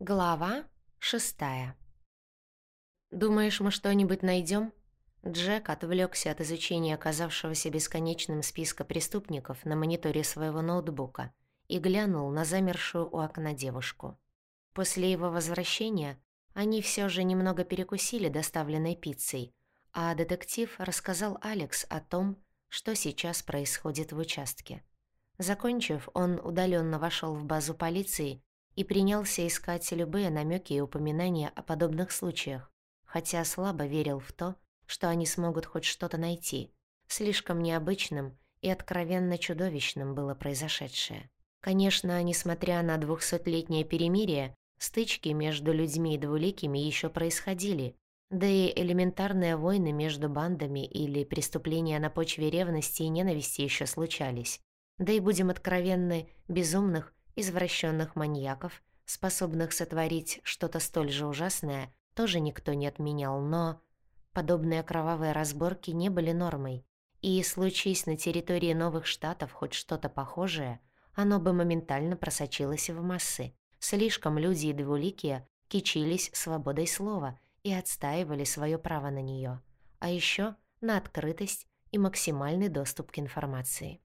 Глава шестая. «Думаешь, мы что-нибудь найдем? Джек отвлекся от изучения оказавшегося бесконечным списка преступников на мониторе своего ноутбука и глянул на замершую у окна девушку. После его возвращения они все же немного перекусили доставленной пиццей, а детектив рассказал Алекс о том, что сейчас происходит в участке. Закончив, он удаленно вошел в базу полиции и принялся искать любые намеки и упоминания о подобных случаях, хотя слабо верил в то, что они смогут хоть что-то найти. Слишком необычным и откровенно чудовищным было произошедшее. Конечно, несмотря на двухсотлетнее перемирие, стычки между людьми и двуликими еще происходили, да и элементарные войны между бандами или преступления на почве ревности и ненависти еще случались. Да и будем откровенны, безумных Извращенных маньяков, способных сотворить что-то столь же ужасное, тоже никто не отменял, но подобные кровавые разборки не были нормой. И случись на территории новых штатов хоть что-то похожее, оно бы моментально просочилось в массы. Слишком люди и двуликие кичились свободой слова и отстаивали свое право на нее, а еще на открытость и максимальный доступ к информации.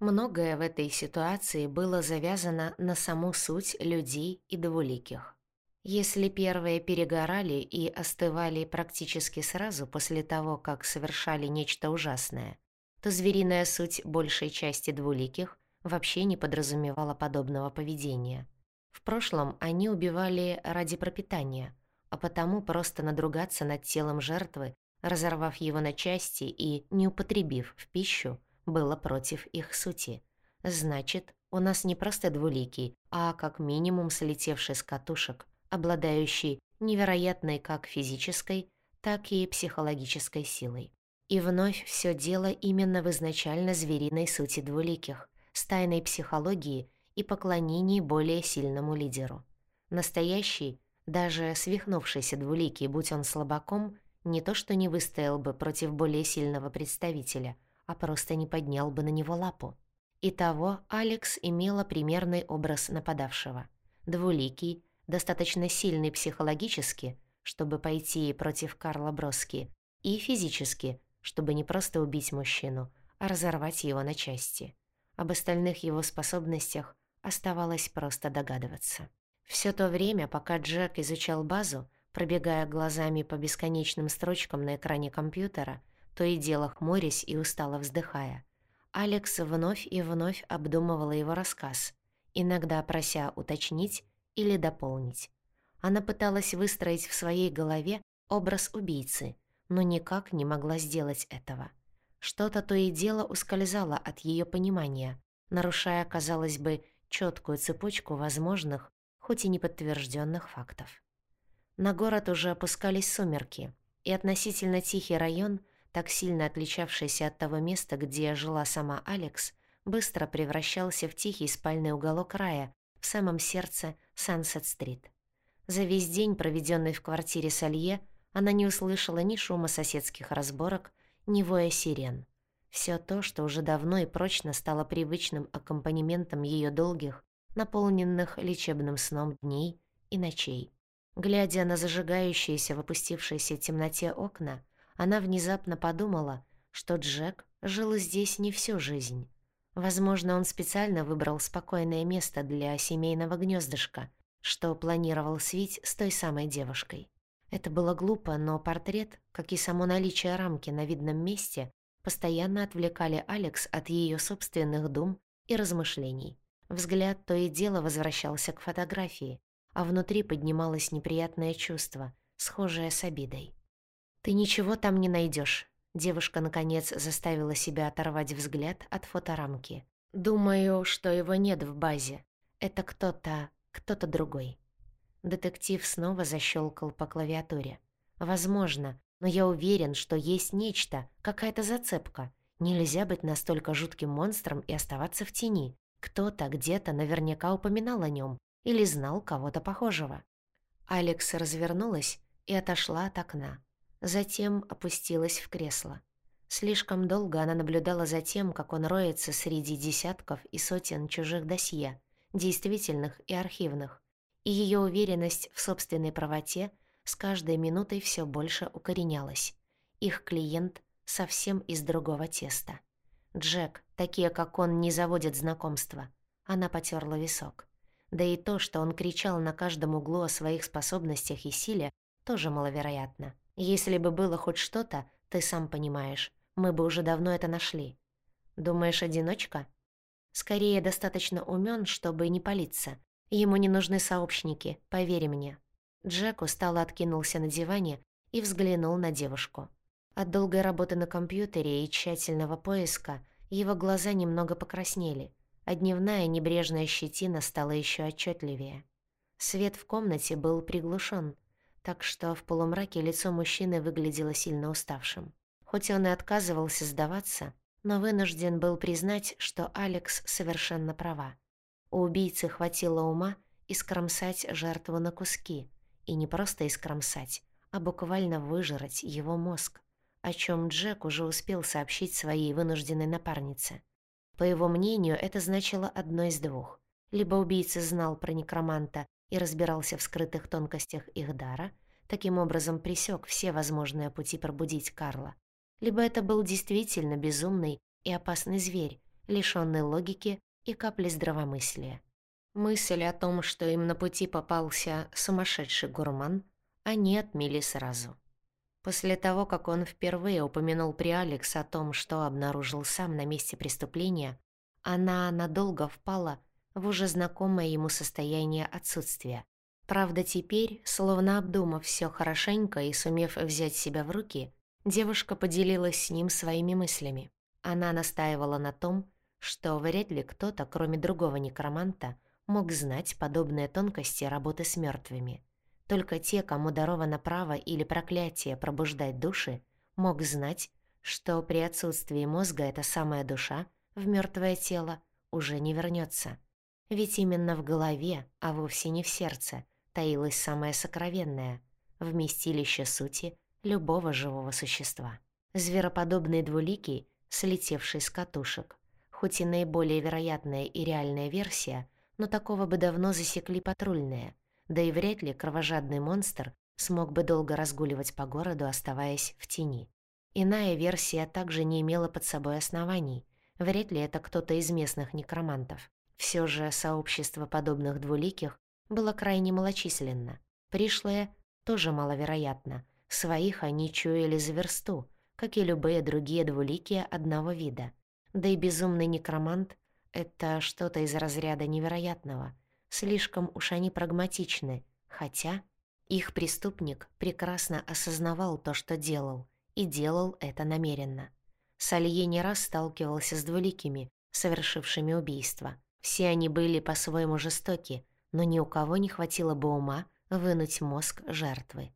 Многое в этой ситуации было завязано на саму суть людей и двуликих. Если первые перегорали и остывали практически сразу после того, как совершали нечто ужасное, то звериная суть большей части двуликих вообще не подразумевала подобного поведения. В прошлом они убивали ради пропитания, а потому просто надругаться над телом жертвы, разорвав его на части и не употребив в пищу, было против их сути. Значит, у нас не просто двуликий, а как минимум слетевший с катушек, обладающий невероятной как физической, так и психологической силой. И вновь все дело именно в изначально звериной сути двуликих, стайной психологии и поклонении более сильному лидеру. Настоящий, даже свихнувшийся двуликий, будь он слабаком, не то что не выстоял бы против более сильного представителя – а просто не поднял бы на него лапу. Итого Алекс имела примерный образ нападавшего. Двуликий, достаточно сильный психологически, чтобы пойти против Карла Броски, и физически, чтобы не просто убить мужчину, а разорвать его на части. Об остальных его способностях оставалось просто догадываться. Все то время, пока Джек изучал базу, пробегая глазами по бесконечным строчкам на экране компьютера, то и дело хмурясь и устало вздыхая. Алекс вновь и вновь обдумывала его рассказ, иногда прося уточнить или дополнить. Она пыталась выстроить в своей голове образ убийцы, но никак не могла сделать этого. Что-то то и дело ускользало от ее понимания, нарушая, казалось бы, четкую цепочку возможных, хоть и неподтвержденных фактов. На город уже опускались сумерки, и относительно тихий район так сильно отличавшийся от того места, где жила сама Алекс, быстро превращался в тихий спальный уголок рая в самом сердце Сансет-стрит. За весь день, проведенный в квартире Салье, она не услышала ни шума соседских разборок, ни воя сирен. Все то, что уже давно и прочно стало привычным аккомпанементом ее долгих, наполненных лечебным сном дней и ночей. Глядя на зажигающиеся в опустившейся темноте окна, она внезапно подумала, что Джек жил здесь не всю жизнь. Возможно, он специально выбрал спокойное место для семейного гнездышка, что планировал свить с той самой девушкой. Это было глупо, но портрет, как и само наличие рамки на видном месте, постоянно отвлекали Алекс от ее собственных дум и размышлений. Взгляд то и дело возвращался к фотографии, а внутри поднималось неприятное чувство, схожее с обидой. «Ты ничего там не найдешь. Девушка, наконец, заставила себя оторвать взгляд от фоторамки. «Думаю, что его нет в базе. Это кто-то... кто-то другой». Детектив снова защелкал по клавиатуре. «Возможно, но я уверен, что есть нечто, какая-то зацепка. Нельзя быть настолько жутким монстром и оставаться в тени. Кто-то где-то наверняка упоминал о нем или знал кого-то похожего». Алекс развернулась и отошла от окна. Затем опустилась в кресло. Слишком долго она наблюдала за тем, как он роется среди десятков и сотен чужих досье, действительных и архивных, и ее уверенность в собственной правоте с каждой минутой все больше укоренялась. Их клиент совсем из другого теста. Джек, такие как он, не заводят знакомства. Она потерла висок. Да и то, что он кричал на каждом углу о своих способностях и силе, тоже маловероятно. Если бы было хоть что-то, ты сам понимаешь, мы бы уже давно это нашли. Думаешь, одиночка? Скорее, достаточно умен, чтобы не палиться. Ему не нужны сообщники, поверь мне. Джек устало откинулся на диване и взглянул на девушку. От долгой работы на компьютере и тщательного поиска его глаза немного покраснели, а дневная небрежная щетина стала еще отчетливее. Свет в комнате был приглушен, так что в полумраке лицо мужчины выглядело сильно уставшим. Хоть он и отказывался сдаваться, но вынужден был признать, что Алекс совершенно права. У убийцы хватило ума искромсать жертву на куски, и не просто искромсать, а буквально выжрать его мозг, о чем Джек уже успел сообщить своей вынужденной напарнице. По его мнению, это значило одно из двух. Либо убийца знал про некроманта и разбирался в скрытых тонкостях их дара, таким образом пресек все возможные пути пробудить Карла, либо это был действительно безумный и опасный зверь, лишённый логики и капли здравомыслия. Мысль о том, что им на пути попался сумасшедший гурман, они отмели сразу. После того, как он впервые упомянул при Алекс о том, что обнаружил сам на месте преступления, она надолго впала в уже знакомое ему состояние отсутствия. Правда, теперь, словно обдумав все хорошенько и сумев взять себя в руки, девушка поделилась с ним своими мыслями. Она настаивала на том, что вряд ли кто-то, кроме другого некроманта, мог знать подобные тонкости работы с мертвыми. Только те, кому даровано право или проклятие пробуждать души, мог знать, что при отсутствии мозга эта самая душа в мертвое тело уже не вернется. Ведь именно в голове, а вовсе не в сердце, таилось самое сокровенное, вместилище сути любого живого существа. Звероподобный двуликий, слетевший с катушек, хоть и наиболее вероятная и реальная версия, но такого бы давно засекли патрульные — да и вряд ли кровожадный монстр смог бы долго разгуливать по городу, оставаясь в тени. Иная версия также не имела под собой оснований. Вряд ли это кто-то из местных некромантов. Все же сообщество подобных двуликих было крайне малочисленно. Пришлое тоже маловероятно. Своих они чуяли за версту, как и любые другие двуликие одного вида. Да и безумный некромант — это что-то из разряда невероятного — Слишком уж они прагматичны, хотя их преступник прекрасно осознавал то, что делал, и делал это намеренно. Салье не раз сталкивался с двуликими, совершившими убийство. Все они были по-своему жестоки, но ни у кого не хватило бы ума вынуть мозг жертвы.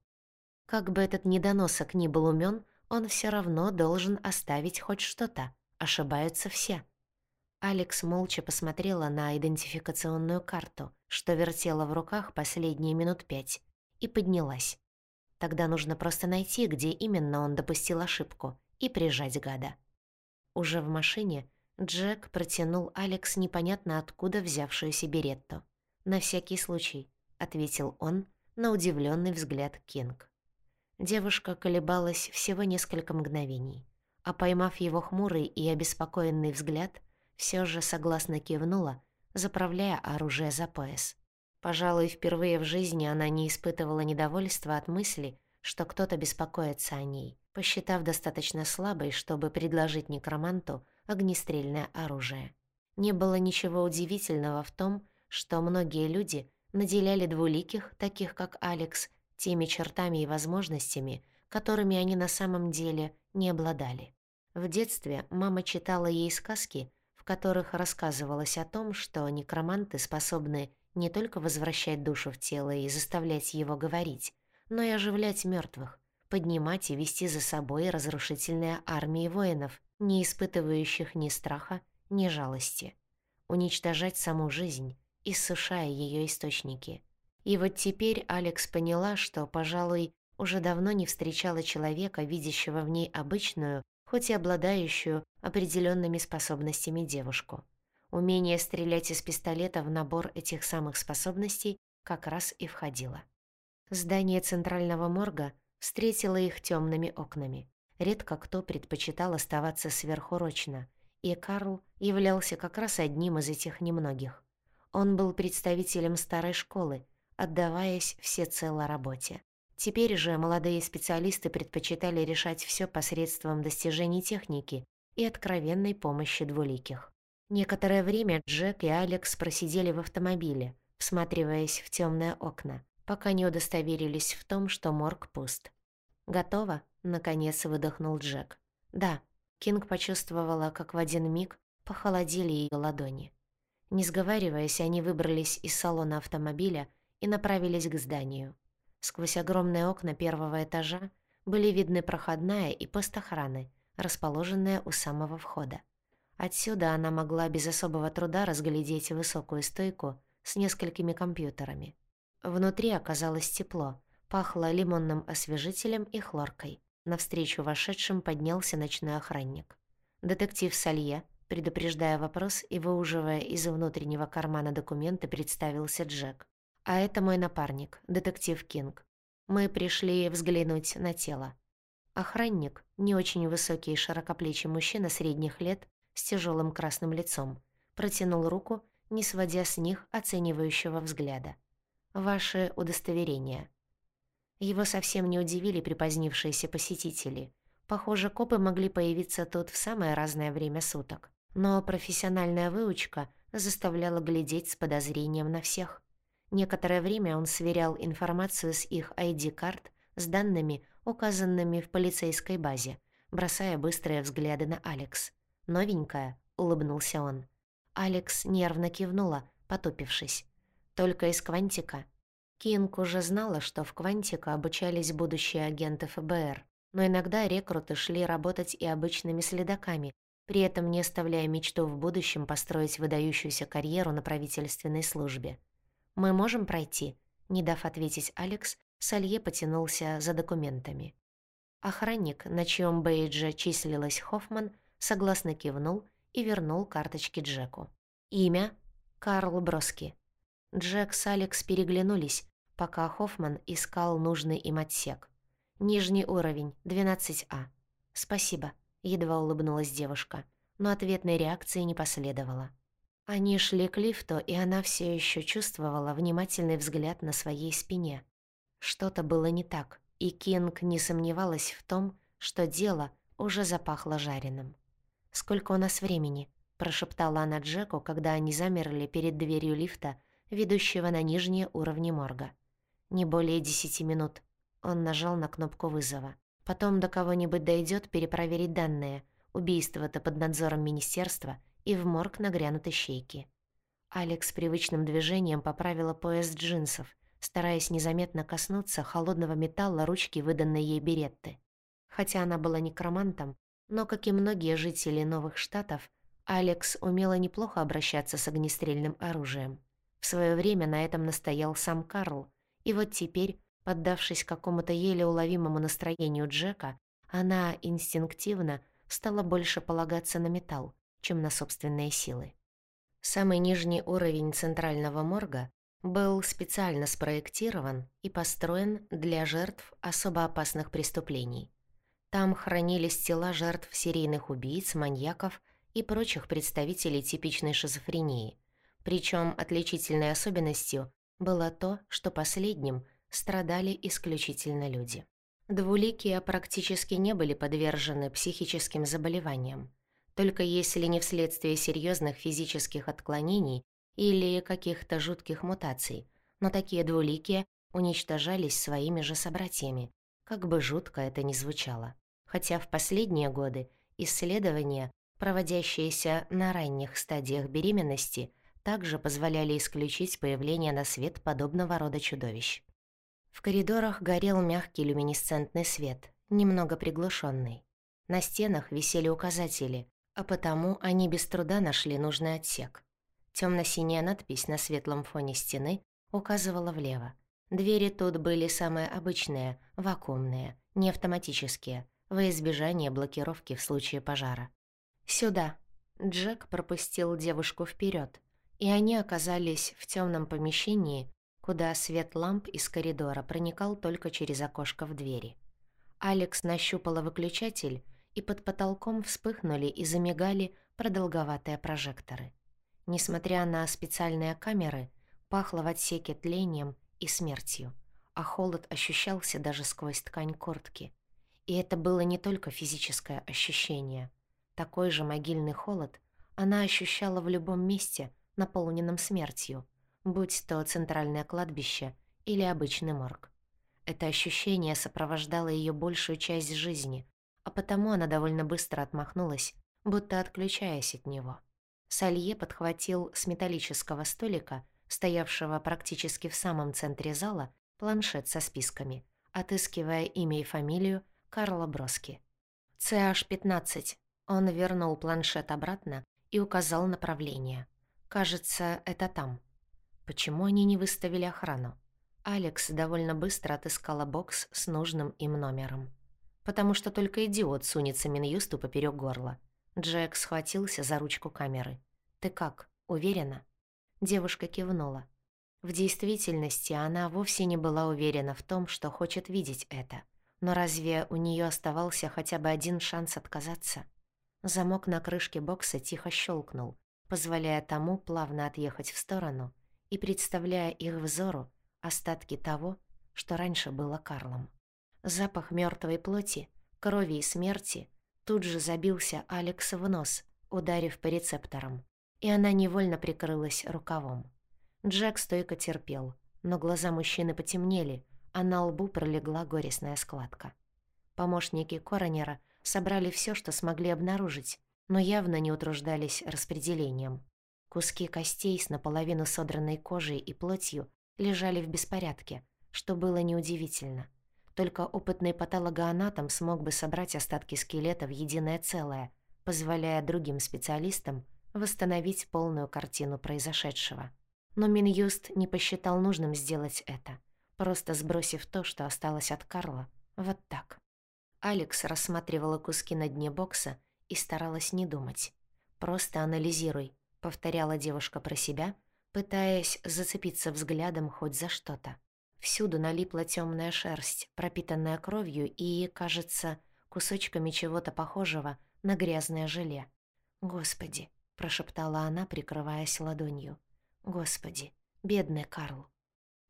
Как бы этот недоносок ни был умён, он все равно должен оставить хоть что-то. Ошибаются все. Алекс молча посмотрела на идентификационную карту, что вертела в руках последние минут пять, и поднялась. Тогда нужно просто найти, где именно он допустил ошибку, и прижать гада. Уже в машине Джек протянул Алекс непонятно откуда взявшуюся беретту. «На всякий случай», — ответил он на удивленный взгляд Кинг. Девушка колебалась всего несколько мгновений, а поймав его хмурый и обеспокоенный взгляд — все же согласно кивнула, заправляя оружие за пояс. Пожалуй, впервые в жизни она не испытывала недовольства от мысли, что кто-то беспокоится о ней, посчитав достаточно слабой, чтобы предложить некроманту огнестрельное оружие. Не было ничего удивительного в том, что многие люди наделяли двуликих, таких как Алекс, теми чертами и возможностями, которыми они на самом деле не обладали. В детстве мама читала ей сказки, в которых рассказывалось о том, что некроманты способны не только возвращать душу в тело и заставлять его говорить, но и оживлять мертвых, поднимать и вести за собой разрушительные армии воинов, не испытывающих ни страха, ни жалости, уничтожать саму жизнь, иссушая ее источники. И вот теперь Алекс поняла, что, пожалуй, уже давно не встречала человека, видящего в ней обычную, хоть и обладающую определенными способностями девушку. Умение стрелять из пистолета в набор этих самых способностей как раз и входила. Здание центрального морга встретило их темными окнами. Редко кто предпочитал оставаться сверхурочно, и Карл являлся как раз одним из этих немногих. Он был представителем старой школы, отдаваясь всецело работе. Теперь же молодые специалисты предпочитали решать все посредством достижений техники и откровенной помощи двуликих. Некоторое время Джек и Алекс просидели в автомобиле, всматриваясь в темные окна, пока не удостоверились в том, что морг пуст. «Готово?» — наконец выдохнул Джек. «Да». Кинг почувствовала, как в один миг похолодели ее ладони. Не сговариваясь, они выбрались из салона автомобиля и направились к зданию. Сквозь огромные окна первого этажа были видны проходная и пост охраны, расположенная у самого входа. Отсюда она могла без особого труда разглядеть высокую стойку с несколькими компьютерами. Внутри оказалось тепло, пахло лимонным освежителем и хлоркой. Навстречу вошедшим поднялся ночной охранник. Детектив Салье, предупреждая вопрос и выуживая из внутреннего кармана документы, представился Джек. А это мой напарник, детектив Кинг. Мы пришли взглянуть на тело. Охранник, не очень высокий широкоплечий мужчина средних лет с тяжелым красным лицом, протянул руку, не сводя с них оценивающего взгляда. «Ваши удостоверения». Его совсем не удивили припозднившиеся посетители. Похоже, копы могли появиться тут в самое разное время суток. Но профессиональная выучка заставляла глядеть с подозрением на всех. Некоторое время он сверял информацию с их ID-карт с данными, указанными в полицейской базе, бросая быстрые взгляды на Алекс. «Новенькая?» — улыбнулся он. Алекс нервно кивнула, потупившись. «Только из Квантика?» Кинг уже знала, что в Квантика обучались будущие агенты ФБР, но иногда рекруты шли работать и обычными следаками, при этом не оставляя мечту в будущем построить выдающуюся карьеру на правительственной службе. «Мы можем пройти?» Не дав ответить Алекс, Салье потянулся за документами. Охранник, на чьем бейдже числилась Хоффман, согласно кивнул и вернул карточки Джеку. Имя — Карл Броски. Джек с Алекс переглянулись, пока Хоффман искал нужный им отсек. Нижний уровень, 12А. «Спасибо», — едва улыбнулась девушка, но ответной реакции не последовало. Они шли к лифту, и она все еще чувствовала внимательный взгляд на своей спине. Что-то было не так, и Кинг не сомневалась в том, что дело уже запахло жареным. «Сколько у нас времени?» – прошептала она Джеку, когда они замерли перед дверью лифта, ведущего на нижние уровни морга. «Не более десяти минут». Он нажал на кнопку вызова. «Потом до кого-нибудь дойдет перепроверить данные. Убийство-то под надзором министерства – и в морг нагрянут ищейки. Алекс привычным движением поправила пояс джинсов, стараясь незаметно коснуться холодного металла ручки выданной ей беретты. Хотя она была некромантом, но, как и многие жители новых штатов, Алекс умела неплохо обращаться с огнестрельным оружием. В свое время на этом настоял сам Карл, и вот теперь, поддавшись какому-то еле уловимому настроению Джека, она инстинктивно стала больше полагаться на металл, чем на собственные силы. Самый нижний уровень центрального морга был специально спроектирован и построен для жертв особо опасных преступлений. Там хранились тела жертв серийных убийц, маньяков и прочих представителей типичной шизофрении. Причем отличительной особенностью было то, что последним страдали исключительно люди. Двуликие практически не были подвержены психическим заболеваниям только если не вследствие серьезных физических отклонений или каких-то жутких мутаций, но такие двуликие уничтожались своими же собратьями, как бы жутко это ни звучало. Хотя в последние годы исследования, проводящиеся на ранних стадиях беременности, также позволяли исключить появление на свет подобного рода чудовищ. В коридорах горел мягкий люминесцентный свет, немного приглушенный. На стенах висели указатели, а потому они без труда нашли нужный отсек. Темно-синяя надпись на светлом фоне стены указывала влево. Двери тут были самые обычные, вакуумные, не автоматические, во избежание блокировки в случае пожара. «Сюда!» Джек пропустил девушку вперед, и они оказались в темном помещении, куда свет ламп из коридора проникал только через окошко в двери. Алекс нащупала выключатель, и под потолком вспыхнули и замигали продолговатые прожекторы. Несмотря на специальные камеры, пахло в отсеке тлением и смертью, а холод ощущался даже сквозь ткань куртки. И это было не только физическое ощущение. Такой же могильный холод она ощущала в любом месте, наполненном смертью, будь то центральное кладбище или обычный морг. Это ощущение сопровождало ее большую часть жизни, а потому она довольно быстро отмахнулась, будто отключаясь от него. Салье подхватил с металлического столика, стоявшего практически в самом центре зала, планшет со списками, отыскивая имя и фамилию Карла Броски. CH-15. Он вернул планшет обратно и указал направление. Кажется, это там. Почему они не выставили охрану? Алекс довольно быстро отыскала бокс с нужным им номером. Потому что только идиот сунется Минюсту поперек горла. Джек схватился за ручку камеры. «Ты как, уверена?» Девушка кивнула. В действительности она вовсе не была уверена в том, что хочет видеть это. Но разве у нее оставался хотя бы один шанс отказаться? Замок на крышке бокса тихо щелкнул, позволяя тому плавно отъехать в сторону и представляя их взору остатки того, что раньше было Карлом. Запах мертвой плоти, крови и смерти тут же забился Алекс в нос, ударив по рецепторам, и она невольно прикрылась рукавом. Джек стойко терпел, но глаза мужчины потемнели, а на лбу пролегла горестная складка. Помощники коронера собрали все, что смогли обнаружить, но явно не утруждались распределением. Куски костей с наполовину содранной кожей и плотью лежали в беспорядке, что было неудивительно. Только опытный патологоанатом смог бы собрать остатки скелета в единое целое, позволяя другим специалистам восстановить полную картину произошедшего. Но Минюст не посчитал нужным сделать это — просто сбросив то, что осталось от Карла, вот так. Алекс рассматривала куски на дне бокса и старалась не думать. «Просто анализируй», — повторяла девушка про себя, пытаясь зацепиться взглядом хоть за что-то. Всюду налипла темная шерсть, пропитанная кровью и, кажется, кусочками чего-то похожего на грязное желе. «Господи», — прошептала она, прикрываясь ладонью. «Господи, бедный Карл».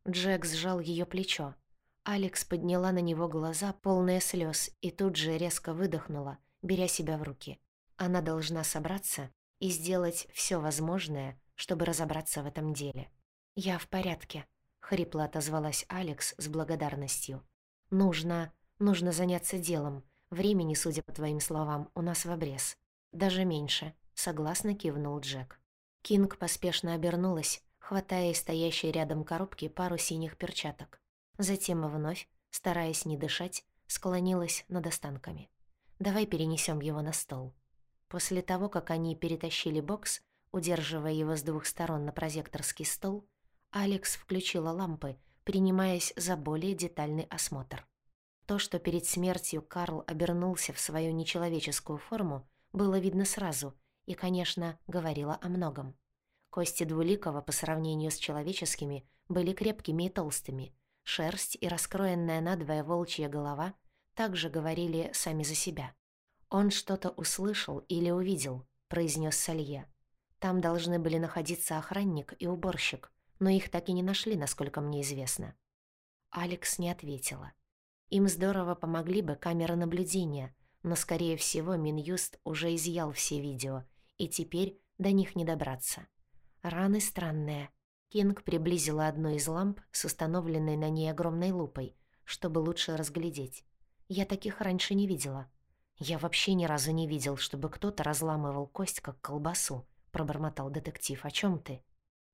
Джек сжал ее плечо. Алекс подняла на него глаза, полные слез, и тут же резко выдохнула, беря себя в руки. Она должна собраться и сделать все возможное, чтобы разобраться в этом деле. «Я в порядке», — хрипло отозвалась Алекс с благодарностью. «Нужно... нужно заняться делом. Времени, судя по твоим словам, у нас в обрез. Даже меньше», — согласно кивнул Джек. Кинг поспешно обернулась, хватая из стоящей рядом коробки пару синих перчаток. Затем вновь, стараясь не дышать, склонилась над останками. «Давай перенесем его на стол». После того, как они перетащили бокс, удерживая его с двух сторон на прозекторский стол, Алекс включила лампы, принимаясь за более детальный осмотр. То, что перед смертью Карл обернулся в свою нечеловеческую форму, было видно сразу и, конечно, говорило о многом. Кости Двуликова по сравнению с человеческими были крепкими и толстыми. Шерсть и раскроенная надвое волчья голова также говорили сами за себя. «Он что-то услышал или увидел», — произнес Салье. «Там должны были находиться охранник и уборщик, но их так и не нашли, насколько мне известно». Алекс не ответила. Им здорово помогли бы камеры наблюдения, но, скорее всего, Минюст уже изъял все видео, и теперь до них не добраться. Раны странные. Кинг приблизила одну из ламп с установленной на ней огромной лупой, чтобы лучше разглядеть. Я таких раньше не видела. Я вообще ни разу не видел, чтобы кто-то разламывал кость, как колбасу, пробормотал детектив. О чем ты?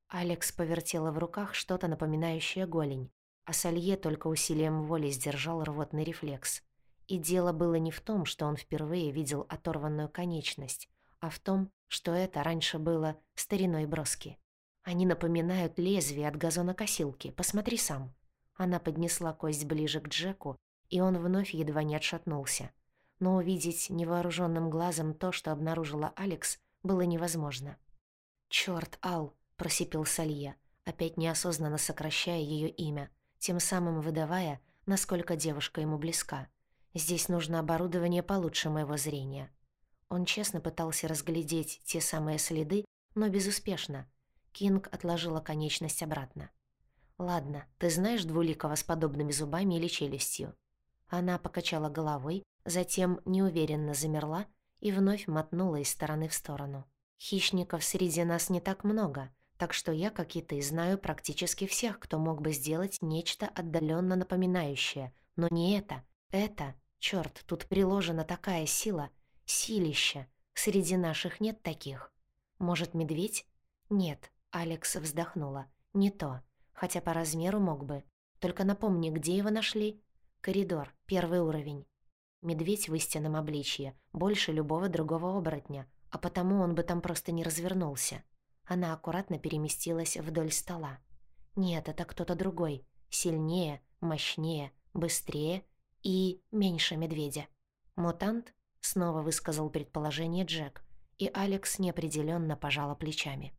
Алекс повертела в руках что-то напоминающее голень, а Салье только усилием воли сдержал рвотный рефлекс. И дело было не в том, что он впервые видел оторванную конечность, а в том, что это раньше было стариной броски. Они напоминают лезвие от газонокосилки, посмотри сам. Она поднесла кость ближе к Джеку, и он вновь едва не отшатнулся. Но увидеть невооруженным глазом то, что обнаружила Алекс, было невозможно. «Чёрт, Ал!» — просипел Салье. опять неосознанно сокращая ее имя, тем самым выдавая, насколько девушка ему близка. Здесь нужно оборудование получше моего зрения. Он честно пытался разглядеть те самые следы, но безуспешно. Кинг отложила конечность обратно. «Ладно, ты знаешь двуликого с подобными зубами или челюстью?» Она покачала головой, затем неуверенно замерла и вновь мотнула из стороны в сторону. «Хищников среди нас не так много, так что я, как и ты, знаю практически всех, кто мог бы сделать нечто отдаленно напоминающее, но не это. Это, черт, тут приложена такая сила, силища. Среди наших нет таких. Может, медведь? Нет, Алекс вздохнула. Не то. Хотя по размеру мог бы. Только напомни, где его нашли? Коридор, первый уровень. Медведь в истинном обличье, больше любого другого оборотня, а потому он бы там просто не развернулся. Она аккуратно переместилась вдоль стола. Нет, это кто-то другой. Сильнее, мощнее, быстрее и меньше медведя. «Мутант?» — снова высказал предположение Джек, и Алекс неопределенно пожала плечами.